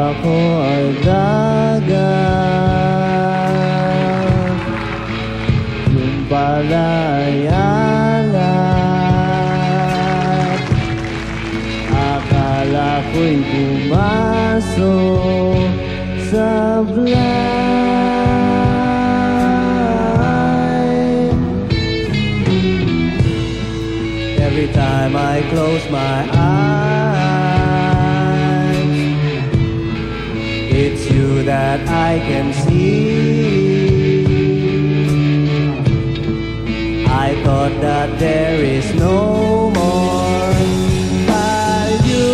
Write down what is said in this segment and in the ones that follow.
ako ay dagat Yung pala ay alat Akala ko'y pumasok sa blind. Every time I close my eyes I can see. I thought that there is no more you.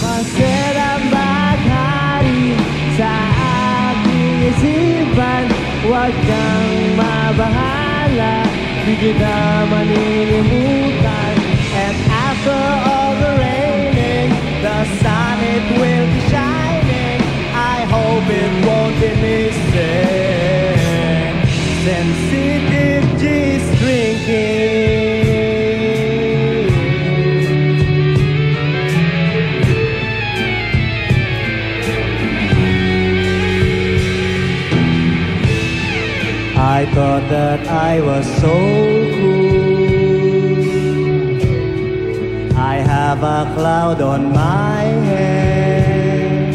Masarap maghari sa aking isipan Huwag kang mabahala Di kita manilimutan I thought that I was so cool. I have a cloud on my head.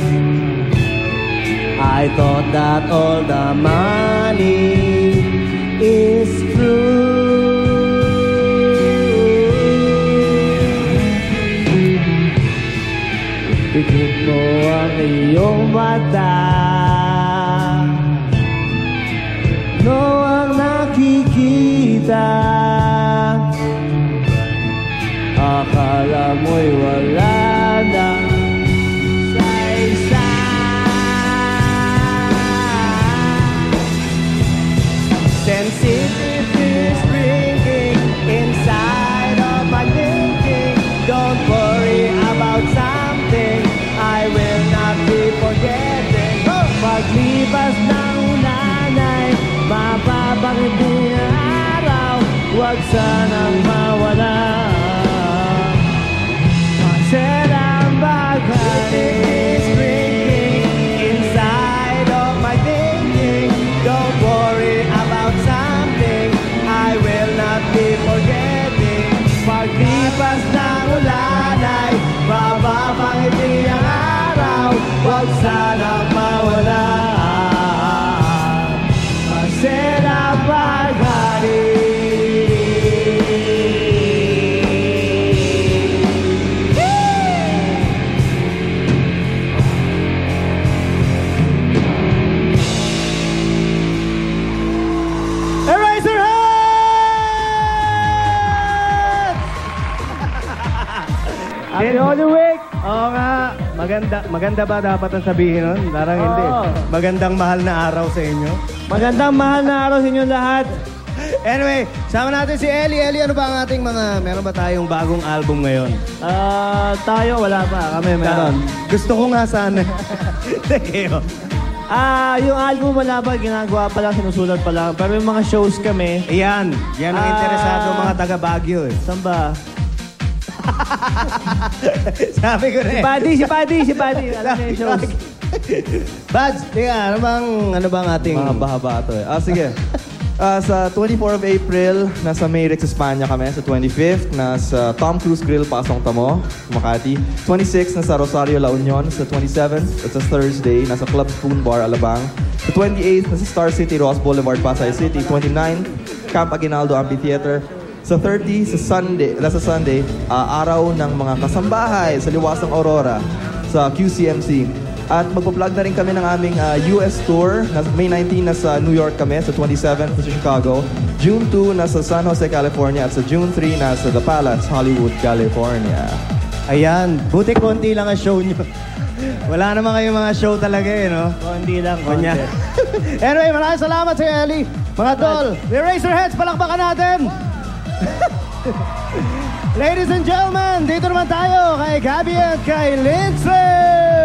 I thought that all the money iyong mata No ang nakikita. Akala mo'y wala na sa isa Sensitive Roxana. Happy Holy Week! Oo nga, maganda, maganda ba dapat ang sabihin nun? Parang hindi. Oo. Magandang mahal na araw sa inyo. Magandang mahal na araw sa inyo lahat. Anyway, sama natin si Ellie. Ellie, ano ba ang ating mga, meron ba tayong bagong album ngayon? Ah, tayo wala pa. Kami meron. Gusto ko nga sana. Teka, Ah, yung album wala pa, ginagawa pa lang, sinusulat pa lang. Pero yung mga shows kami, Ayan, yan ang Ah. interesado mga taga Baguio eh. saan ba? Sabi ko na Si eh. Buddy, si Buddy, si Buddy. Alam niya yung shows. Bads, ano bang, ano bang ating... Mahaba-haba ito eh. Ah, sige. Ah, sa 24 of April, nasa Mayrex, Espanya kami. Sa 25th, nasa Tom Cruise Grill, Pasong Tamo, Makati. 26th, nasa Rosario, La Union. Sa 27th, it's a Thursday, nasa Club Spoon Bar, Alabang. Sa 28th, nasa Star City, Ross Boulevard, Pasay City. 29th, Camp Aguinaldo Amphitheater. Sa 30, sa Sunday, nasa Sunday, ah, araw ng mga kasambahay sa Liwasang Aurora sa QCMC. At magpa-plug na rin kami ng aming ah, US tour. Nas, May 19 nasa New York kami, sa 27 sa Chicago. June 2 nasa San Jose, California. At sa June 3 nasa The Palace, Hollywood, California. Ayan, buti konti lang ang show nyo. Wala naman kayong mga show talaga eh, no? Kundi lang, Kanya. kundi. anyway, maraming salamat sa Ellie. Mga tol, the Razorheads, palakpakan natin! Ladies and gentlemen, dito naman tayo kay Gabby at kay Lindsay!